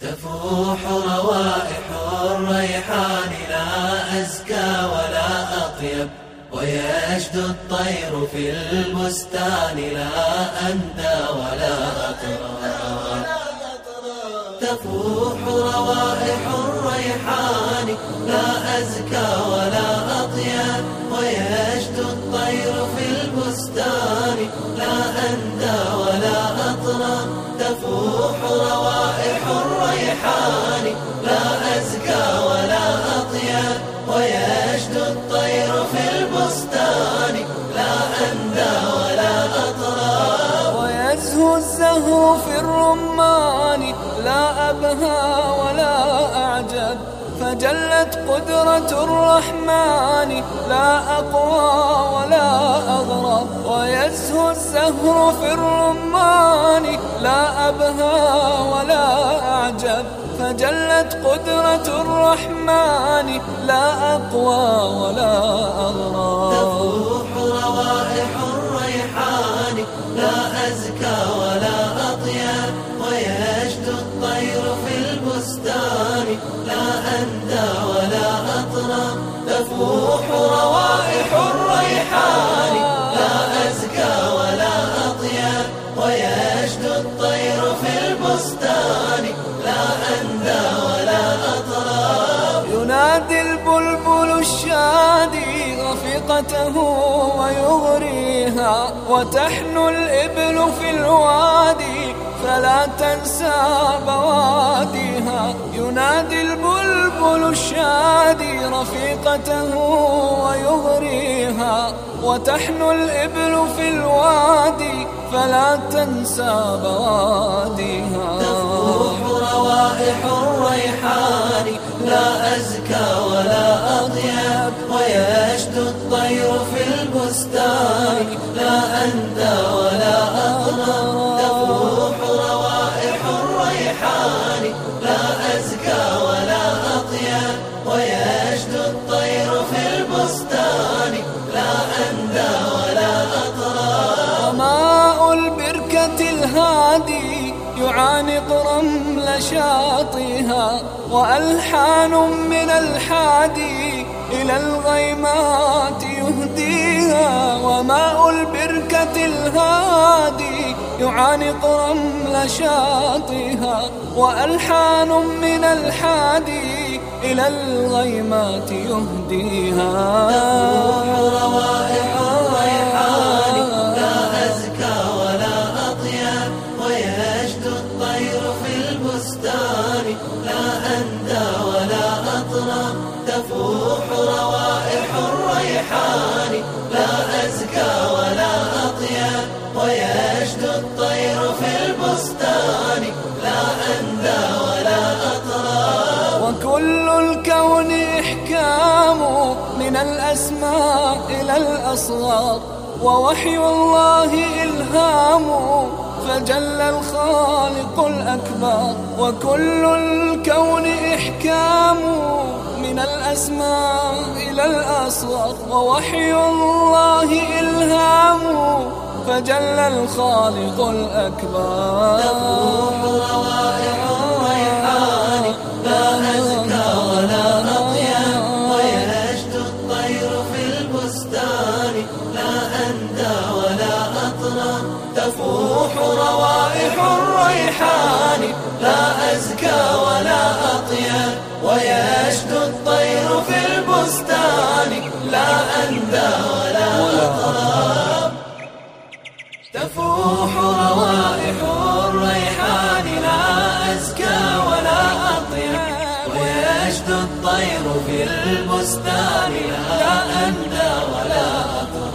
تفوح روائح الريحان لا أزكى ولا أطيب. ويشدو الطير في البستان لا أندى ولا أطرى تفوح روائح الريحان لا أزكى ولا أطيب. ويشدو الطير في البستان لا أندى تفوح روائح الريحان لا أزكى ولا أطيب ويشدو الطير في البستان لا أندى ولا أطرى ويزهو الزهر في الرمان لا أبهى ولا أعجب. فجلت قدرة الرحمن لا أقوى أغرب ويزهو الزهر في الرمان لا أبهى ولا أعجب. فجلت قدرة الرحمن لا أقوى ولا أغرب تفوح روائح الريحان لا أزكى ولا أطيب. ويشدو الطير في البستان لا أندى ولا رفيقته ويغريها وتحنو الإبل في الوادي فلا تنسى بواديها. ينادي البلبل الشادي رفيقته ويغريها وتحنو الإبل في الوادي فلا تنسى بواديها. تفوح روائح الريحان لا البستان لا أندى ولا أطرى تفوح روائح الريحان لا أزكى ولا أطيب ويشدو الطير في البستان لا أندى ولا أطرى وماء البركة الهادي يعانق رمل شاطئها وألحان من الحادي إلى الغيمات يهديها وماء البركة الهادي يعانق رمل شاطئها وألحان من الحادي إلى الغيمات يهديها. البستان لا أندى ولا أطرى تفوح روائح الريحان لا أزكى ولا أطيب ويشدو الطير في البستان لا أندى ولا أطرى وكل الكون إحكام من الأسماء إلى الأصغار ووحي الله إلهام فجل الخالق الأكبر وكل الكون إحكام من الأسماء إلى الأصغر ووحي الله إلهام فجل الخالق الأكبر. روائح ويشدو الطير في البستان لا أندى ولا أطرى تفوح روائح الريحان لا أزكى ولا أطيب ويشدو الطير في البستان لا أندى ولا أطرى